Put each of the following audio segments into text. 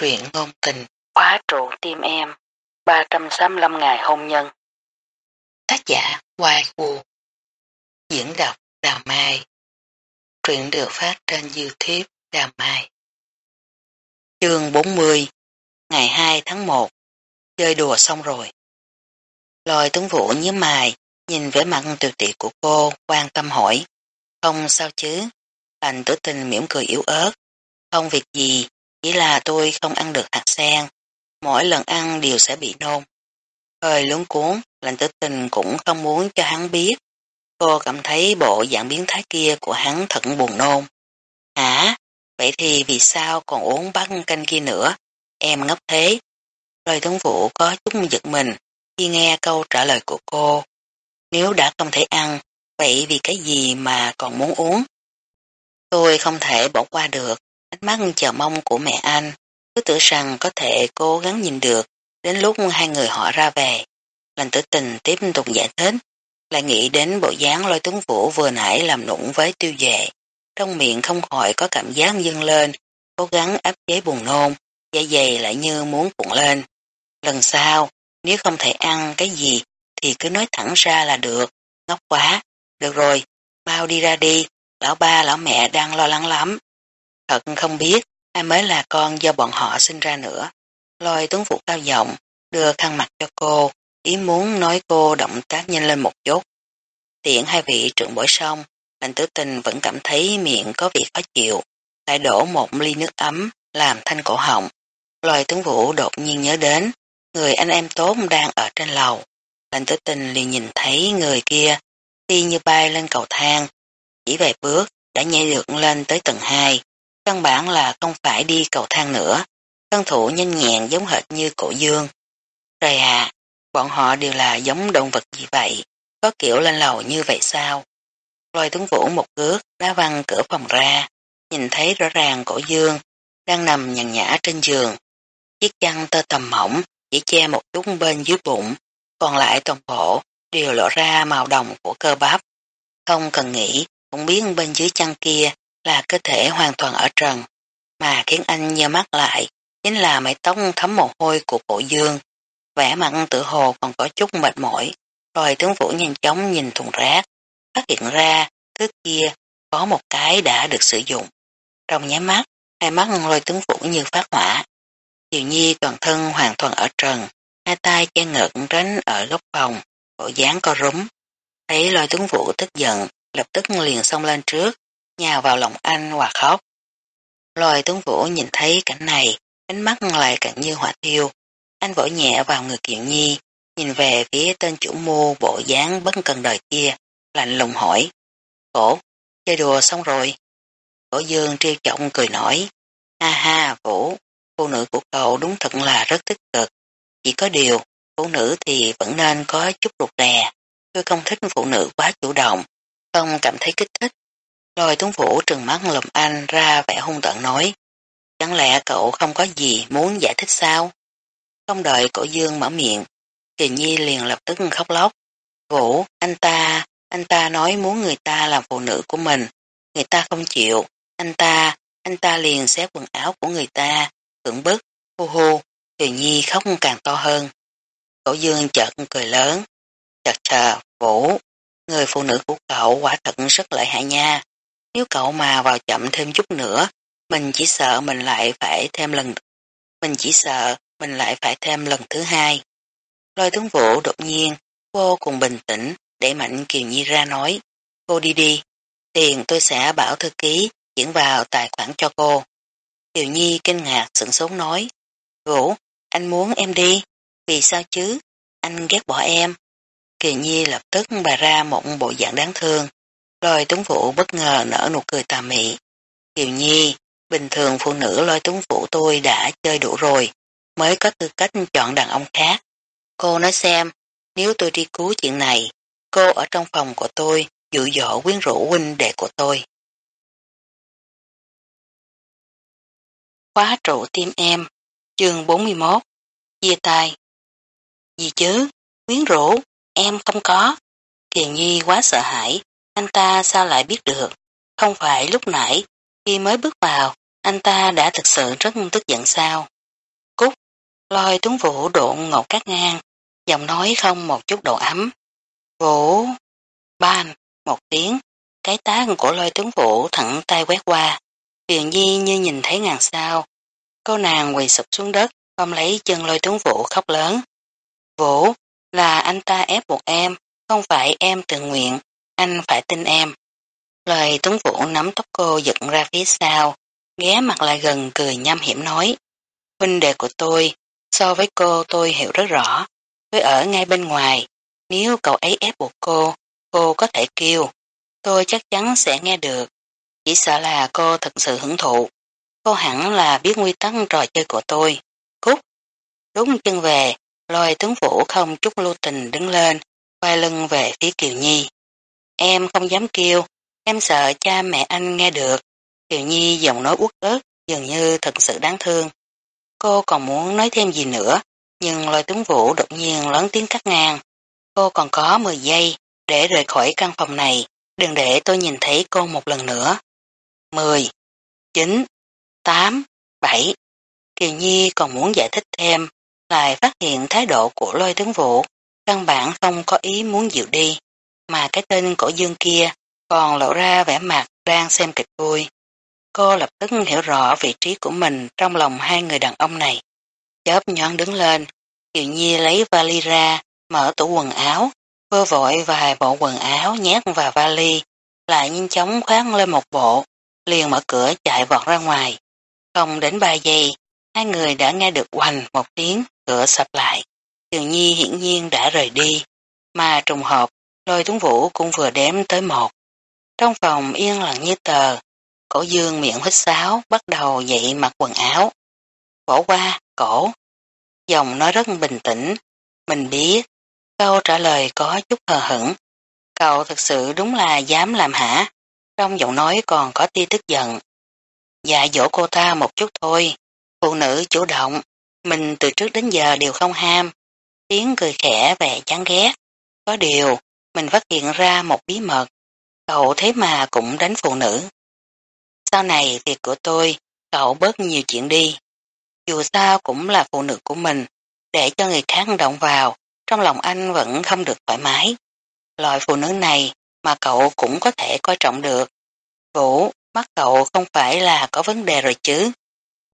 Truyện ngôn tình, khóa trụ tim em, 365 ngày hôn nhân. Tác giả Hoài Vũ Diễn đọc Đào Mai. Truyện được phát trên Youtube Đào Mai. Chương 40 Ngày 2 tháng 1 Chơi đùa xong rồi. Lòi tuấn vũ nhớ mài Nhìn vẻ mặt tuyệt tiệ của cô quan tâm hỏi. Không sao chứ? Lành tử tình mỉm cười yếu ớt. Không việc gì chỉ là tôi không ăn được hạt sen, mỗi lần ăn đều sẽ bị nôn. Hơi luống cuốn, lành tử tình cũng không muốn cho hắn biết. Cô cảm thấy bộ dạng biến thái kia của hắn thật buồn nôn. Hả? Vậy thì vì sao còn uống bát canh kia nữa? Em ngốc thế. Lời tuấn vũ có chút giật mình khi nghe câu trả lời của cô. Nếu đã không thể ăn, vậy vì cái gì mà còn muốn uống? Tôi không thể bỏ qua được, Ánh mắt chờ mong của mẹ anh, cứ tưởng rằng có thể cố gắng nhìn được, đến lúc hai người họ ra về. Lành tử tình tiếp tục giải thích, lại nghĩ đến bộ dáng lôi tướng vũ vừa nãy làm nụng với tiêu dệ. Trong miệng không khỏi có cảm giác dâng lên, cố gắng áp chế buồn nôn, da dày lại như muốn cuộn lên. Lần sau, nếu không thể ăn cái gì thì cứ nói thẳng ra là được, ngốc quá. Được rồi, mau đi ra đi, lão ba lão mẹ đang lo lắng lắm. Thật không biết ai mới là con do bọn họ sinh ra nữa. Lôi tuấn phụ cao giọng, đưa khăn mặt cho cô, ý muốn nói cô động tác nhanh lên một chút. Tiện hai vị trưởng bổi xong, lành tử tình vẫn cảm thấy miệng có vị khó chịu, lại đổ một ly nước ấm, làm thanh cổ họng. Lôi tuấn vũ đột nhiên nhớ đến, người anh em tốt đang ở trên lầu. Lành tử tình liền nhìn thấy người kia, đi như bay lên cầu thang, chỉ vài bước đã nhảy được lên tới tầng 2. Căn bản là không phải đi cầu thang nữa, thân thủ nhanh nhẹn giống hệt như cổ dương. Rồi à, bọn họ đều là giống động vật gì vậy, có kiểu lên lầu như vậy sao? Lôi tuấn vũ một cước, đá văng cửa phòng ra, nhìn thấy rõ ràng cổ dương, đang nằm nhằn nhã trên giường. Chiếc chăn tơ tầm mỏng, chỉ che một chút bên dưới bụng, còn lại toàn bộ đều lộ ra màu đồng của cơ bắp. Không cần nghĩ, cũng biết bên dưới chăn kia là cơ thể hoàn toàn ở trần, mà khiến anh nhớ mắt lại chính là mái tóc thấm mồ hôi của cổ dương. Vẻ mặt tự hồ còn có chút mệt mỏi, rồi tướng vũ nhanh chóng nhìn thùng rác, phát hiện ra thứ kia có một cái đã được sử dụng. Trong nháy mắt, hai mắt lôi tướng vũ như phát hỏa. Diệu Nhi toàn thân hoàn toàn ở trần, hai tay che ngực tránh ở góc phòng, bộ dáng co rúm. Thấy lôi tướng vũ tức giận, lập tức liền xông lên trước, nhào vào lòng anh và khóc. Lôi tướng vũ nhìn thấy cảnh này, ánh mắt lại càng như hỏa thiêu. Anh vỗ nhẹ vào người Kiều Nhi, nhìn về phía tên chủ mô bộ dáng bất cần đời kia, lạnh lùng hỏi. Cổ, chơi đùa xong rồi. Cổ dương triêu trọng cười nói. Ha ha, Vũ, phụ nữ của cậu đúng thật là rất tích cực. Chỉ có điều, phụ nữ thì vẫn nên có chút rụt rè. Tôi không thích phụ nữ quá chủ động, không cảm thấy kích thích. Lôi tuấn vũ trừng mắt lùm anh ra vẻ hung tận nói. Chẳng lẽ cậu không có gì muốn giải thích sao? Không đợi cổ dương mở miệng, Kỳ Nhi liền lập tức khóc lóc. Vũ, anh ta, anh ta nói muốn người ta làm phụ nữ của mình. Người ta không chịu, anh ta, anh ta liền xé quần áo của người ta, cưỡng bức, hô hô. Kỳ Nhi khóc càng to hơn. Cổ dương chợt cười lớn. Chật chờ, Vũ, người phụ nữ của cậu quả thật rất lợi hại nha. Nếu cậu mà vào chậm thêm chút nữa, mình chỉ sợ mình lại phải thêm lần mình chỉ sợ mình lại phải thêm lần thứ hai. Lôi tướng vũ đột nhiên, vô cùng bình tĩnh, để mạnh Kiều Nhi ra nói, cô đi đi, tiền tôi sẽ bảo thư ký chuyển vào tài khoản cho cô. Kiều Nhi kinh ngạc sửng sốt nói, Vũ, anh muốn em đi, vì sao chứ, anh ghét bỏ em. Kiều Nhi lập tức bà ra một bộ dạng đáng thương, Lôi tuấn phụ bất ngờ nở nụ cười tà mị. Kiều Nhi, bình thường phụ nữ lôi tuấn phụ tôi đã chơi đủ rồi, mới có tư cách chọn đàn ông khác. Cô nói xem, nếu tôi đi cứu chuyện này, cô ở trong phòng của tôi dụ dỗ quyến rũ huynh đệ của tôi. Khóa trụ tim em, chương 41, chia tay. Gì chứ, quyến rũ, em không có. Kiều Nhi quá sợ hãi, anh ta sao lại biết được? Không phải lúc nãy, khi mới bước vào, anh ta đã thực sự rất tức giận sao? Lôi tuấn vũ độn ngột cát ngang, giọng nói không một chút độ ấm. Vũ, ban, một tiếng, cái tá của lôi tuấn vũ thẳng tay quét qua. Huyền Nhi như nhìn thấy ngàn sao. Cô nàng quỳ sụp xuống đất, ôm lấy chân lôi tuấn vũ khóc lớn. Vũ, là anh ta ép buộc em, không phải em tự nguyện, anh phải tin em. Lời tuấn vũ nắm tóc cô giật ra phía sau, ghé mặt lại gần cười nham hiểm nói. Huynh đệ của tôi, so với cô tôi hiểu rất rõ, tôi ở ngay bên ngoài, nếu cậu ấy ép buộc cô, cô có thể kêu, tôi chắc chắn sẽ nghe được, chỉ sợ là cô thật sự hưởng thụ. Cô hẳn là biết nguyên tắc trò chơi của tôi. Cút! Đúng chân về, lôi tướng vũ không chút lưu tình đứng lên, quay lưng về phía Kiều Nhi. Em không dám kêu, em sợ cha mẹ anh nghe được. Kiều Nhi giọng nói uất ớt, dường như thật sự đáng thương. Cô còn muốn nói thêm gì nữa, nhưng lôi tướng vũ đột nhiên lớn tiếng cắt ngang. Cô còn có 10 giây để rời khỏi căn phòng này, đừng để tôi nhìn thấy cô một lần nữa. 10, 9, 8, 7. Kiều Nhi còn muốn giải thích thêm, lại phát hiện thái độ của lôi tướng vũ, căn bản không có ý muốn dịu đi, mà cái tên cổ dương kia còn lộ ra vẻ mặt đang xem kịch vui. Cô lập tức hiểu rõ vị trí của mình trong lòng hai người đàn ông này. Chớp nhón đứng lên, Kiều Nhi lấy vali ra, mở tủ quần áo, vơ vội vài bộ quần áo nhét vào vali, lại nhanh chóng khoác lên một bộ, liền mở cửa chạy vọt ra ngoài. Không đến ba giây, hai người đã nghe được hoành một tiếng, cửa sập lại. Kiều Nhi hiển nhiên đã rời đi, mà trùng hợp, lôi tuấn vũ cũng vừa đếm tới một. Trong phòng yên lặng như tờ, cổ dương miệng hít sáo, bắt đầu dậy mặc quần áo. Cổ qua, cổ. Dòng nói rất bình tĩnh, mình biết. Câu trả lời có chút hờ hững. Cậu thật sự đúng là dám làm hả? Trong giọng nói còn có tia tức giận. Dạ dỗ cô ta một chút thôi. Phụ nữ chủ động, mình từ trước đến giờ đều không ham. Tiếng cười khẽ vẻ chán ghét. Có điều, mình phát hiện ra một bí mật. Cậu thế mà cũng đánh phụ nữ. Sau này việc của tôi, cậu bớt nhiều chuyện đi. Dù sao cũng là phụ nữ của mình, để cho người khác động vào, trong lòng anh vẫn không được thoải mái. Loại phụ nữ này mà cậu cũng có thể coi trọng được. Vũ, mắt cậu không phải là có vấn đề rồi chứ.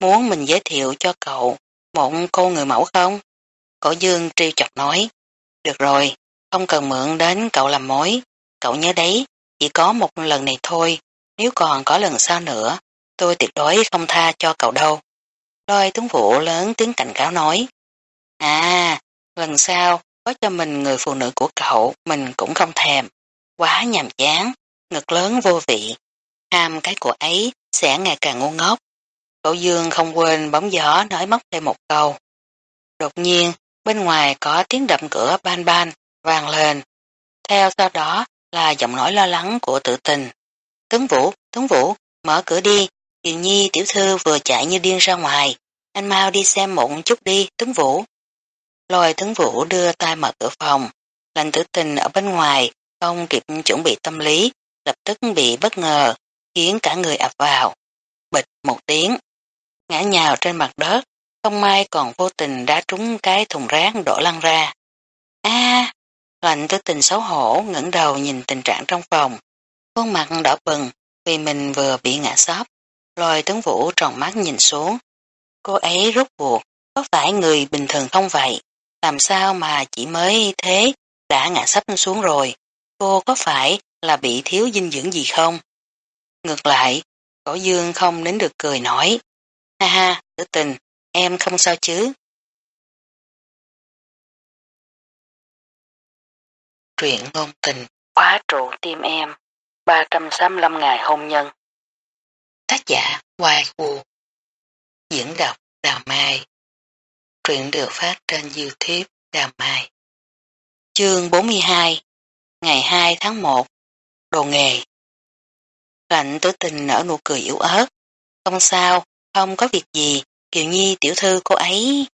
Muốn mình giới thiệu cho cậu một cô người mẫu không? Cổ dương trêu chọc nói. Được rồi, không cần mượn đến cậu làm mối. Cậu nhớ đấy, chỉ có một lần này thôi. Nếu còn có lần sau nữa, tôi tuyệt đối không tha cho cậu đâu. Lôi tướng vũ lớn tiếng cảnh cáo nói. À, lần sau, có cho mình người phụ nữ của cậu, mình cũng không thèm. Quá nhàm chán, ngực lớn vô vị. Ham cái của ấy sẽ ngày càng ngu ngốc. Cậu Dương không quên bóng gió nói móc thêm một câu. Đột nhiên, bên ngoài có tiếng đập cửa ban ban, vang lên. Theo sau đó là giọng nói lo lắng của tự tình. Tuấn Vũ, Tuấn Vũ, mở cửa đi, Kiều Nhi tiểu thư vừa chạy như điên ra ngoài. Anh mau đi xem một chút đi, Tuấn Vũ. Lôi Tuấn Vũ đưa tay mở cửa phòng. Lành tử tình ở bên ngoài, không kịp chuẩn bị tâm lý, lập tức bị bất ngờ, khiến cả người ập vào. Bịch một tiếng, ngã nhào trên mặt đất, không may còn vô tình đã trúng cái thùng rác đổ lăn ra. a lạnh tư tình xấu hổ ngẩng đầu nhìn tình trạng trong phòng. Khuôn mặt đỏ bừng vì mình vừa bị ngã sóp. Lôi tướng vũ tròn mắt nhìn xuống. Cô ấy rút buộc, có phải người bình thường không vậy? Làm sao mà chỉ mới thế đã ngã sắp xuống rồi? Cô có phải là bị thiếu dinh dưỡng gì không? Ngược lại, cổ dương không đến được cười nói. Ha ha, tử tình, em không sao chứ? Truyện ngôn tình, khóa trụ tim em, 365 ngày hôn nhân. Tác giả Hoài Vũ Diễn đọc Đào Mai. Truyện được phát trên Youtube Đào Mai. Chương 42 Ngày 2 tháng 1 Đồ nghề. Lạnh tử tình nở nụ cười yếu ớt. Không sao, không có việc gì Kiều Nhi tiểu thư cô ấy.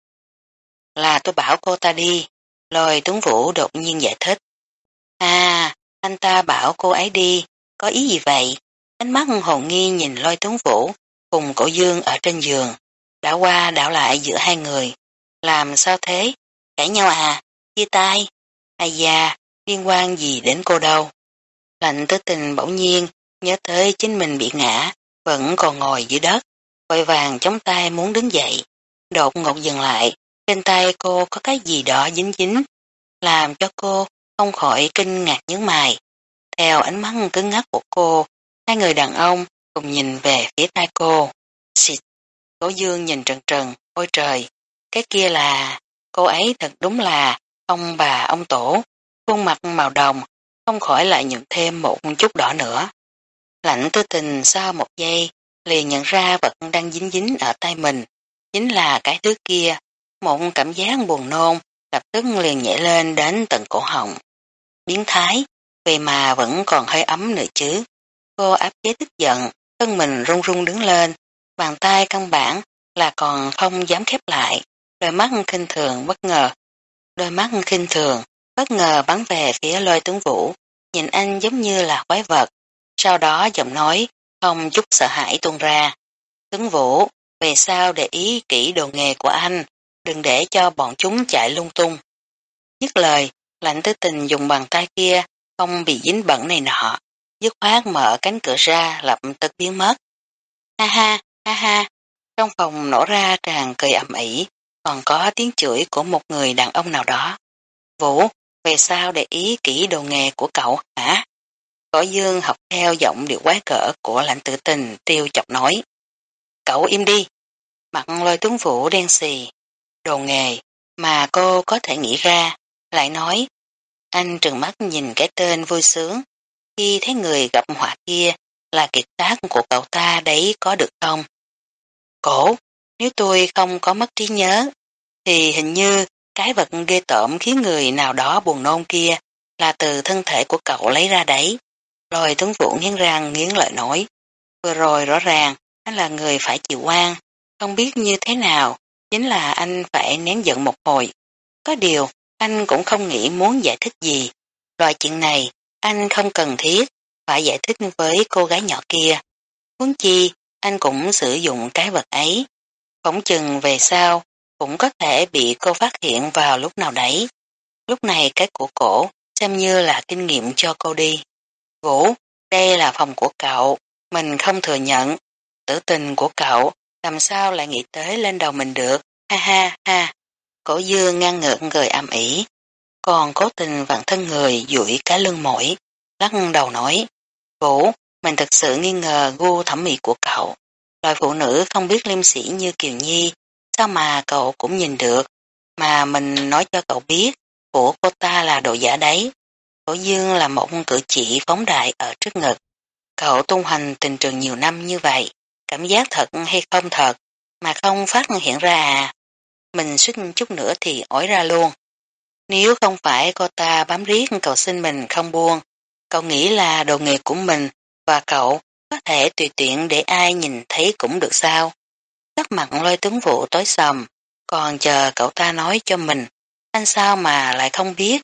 Là tôi bảo cô ta đi Lôi tuấn vũ đột nhiên giải thích. À, anh ta bảo cô ấy đi Có ý gì vậy? Ánh mắt hồn nghi nhìn lôi tuấn vũ cùng cổ dương ở trên giường đã qua đảo lại giữa hai người làm sao thế? Cãi nhau à? Chia tay? Ai da, liên quan gì đến cô đâu? Lạnh tới tình bỗng nhiên, nhớ tới chính mình bị ngã, vẫn còn ngồi dưới đất, vội vàng chống tay muốn đứng dậy. Đột ngột dừng lại, trên tay cô có cái gì đó dính dính, làm cho cô không khỏi kinh ngạc nhớ mày. Theo ánh mắt cứng ngắc của cô, hai người đàn ông cùng nhìn về phía tay cô. Xịt! Cố dương nhìn trần trần, ôi trời, cái kia là, cô ấy thật đúng là ông bà ông tổ, khuôn mặt màu đồng, không khỏi lại nhận thêm một chút đỏ nữa. Lạnh tư tình sau một giây, liền nhận ra vật đang dính dính ở tay mình, chính là cái thứ kia, một cảm giác buồn nôn, lập tức liền nhảy lên đến tận cổ họng. Biến thái, về mà vẫn còn hơi ấm nữa chứ. Cô áp chế tức giận, thân mình run run đứng lên, bàn tay căn bản là còn không dám khép lại, đôi mắt khinh thường bất ngờ. Đôi mắt khinh thường, bất ngờ bắn về phía lôi tướng vũ, nhìn anh giống như là quái vật. Sau đó giọng nói, không chút sợ hãi tuôn ra. Tướng vũ, về sao để ý kỹ đồ nghề của anh, đừng để cho bọn chúng chạy lung tung. Nhất lời, lạnh tư tình dùng bàn tay kia, không bị dính bẩn này nọ, dứt khoát mở cánh cửa ra lập tức biến mất. Ha ha, ha ha, trong phòng nổ ra tràn cười ẩm ỉ, còn có tiếng chửi của một người đàn ông nào đó. Vũ, về sao để ý kỹ đồ nghề của cậu hả? Cổ dương học theo giọng điệu quái cỡ của lãnh tử tình tiêu chọc nói. Cậu im đi. Mặt lôi tướng vũ đen xì. Đồ nghề mà cô có thể nghĩ ra. Lại nói. Anh trừng mắt nhìn cái tên vui sướng. Khi thấy người gặp họa kia là kiệt tác của cậu ta đấy có được không? Cổ, nếu tôi không có mất trí nhớ, thì hình như cái vật ghê tởm khiến người nào đó buồn nôn kia là từ thân thể của cậu lấy ra đấy. Rồi tướng vũ nghiến răng nghiến lợi nói. Vừa rồi rõ ràng, anh là người phải chịu oan không biết như thế nào, chính là anh phải nén giận một hồi. Có điều, anh cũng không nghĩ muốn giải thích gì. Loại chuyện này, anh không cần thiết, phải giải thích với cô gái nhỏ kia. Huống chi, anh cũng sử dụng cái vật ấy. Phỏng chừng về sau, cũng có thể bị cô phát hiện vào lúc nào đấy. Lúc này cái của cổ xem như là kinh nghiệm cho cô đi. Vũ, đây là phòng của cậu, mình không thừa nhận. Tử tình của cậu, làm sao lại nghĩ tới lên đầu mình được, ha ha ha. Cổ dương ngang ngược người âm ỉ, còn cố tình vặn thân người duỗi cá lưng mỏi, lắc đầu nói, Vũ, mình thật sự nghi ngờ gu thẩm mỹ của cậu. Loại phụ nữ không biết liêm sĩ như Kiều Nhi, sao mà cậu cũng nhìn được, mà mình nói cho cậu biết, của cô ta là đồ giả đấy. Cổ dương là một cử chỉ phóng đại ở trước ngực. Cậu tung hành tình trường nhiều năm như vậy, cảm giác thật hay không thật, mà không phát hiện ra à. Mình suýt chút nữa thì ổi ra luôn. Nếu không phải cô ta bám riết cậu xin mình không buông, cậu nghĩ là đồ nghề của mình và cậu có thể tùy tiện để ai nhìn thấy cũng được sao. Sắc mặt lôi tướng vụ tối sầm, còn chờ cậu ta nói cho mình, anh sao mà lại không biết,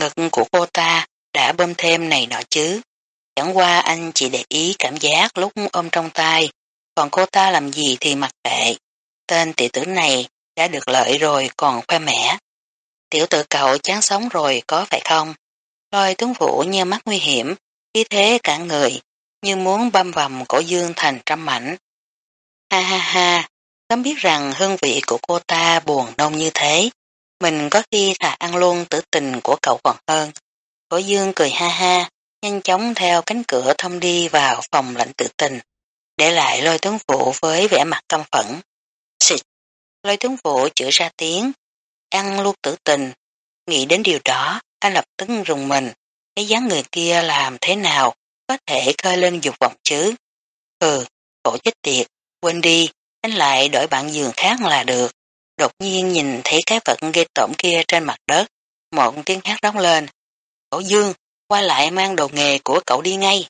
ngực của cô ta đã bơm thêm này nọ chứ. Chẳng qua anh chỉ để ý cảm giác lúc ôm trong tay, còn cô ta làm gì thì mặc kệ. Tên tỷ tử này đã được lợi rồi còn khoe mẽ. Tiểu tử cậu chán sống rồi có phải không? Lôi tướng vũ như mắt nguy hiểm, khí thế cả người, như muốn băm vằm cổ dương thành trăm mảnh. Ha ha ha, sớm biết rằng hương vị của cô ta buồn nông như thế, mình có khi thà ăn luôn tử tình của cậu còn hơn. Cổ dương cười ha ha, nhanh chóng theo cánh cửa thông đi vào phòng lạnh tự tình, để lại lôi tướng vũ với vẻ mặt căm phẫn. Xịt! Lôi tướng vụ chữa ra tiếng, ăn luôn tử tình. Nghĩ đến điều đó, anh lập tức rùng mình, cái dáng người kia làm thế nào có thể khơi lên dục vọng chứ. Ừ, cổ chết tiệt, quên đi, anh lại đổi bạn giường khác là được. Đột nhiên nhìn thấy cái vật ghê tổm kia trên mặt đất, một tiếng hát đóng lên. Cổ dương, qua lại mang đồ nghề của cậu đi ngay.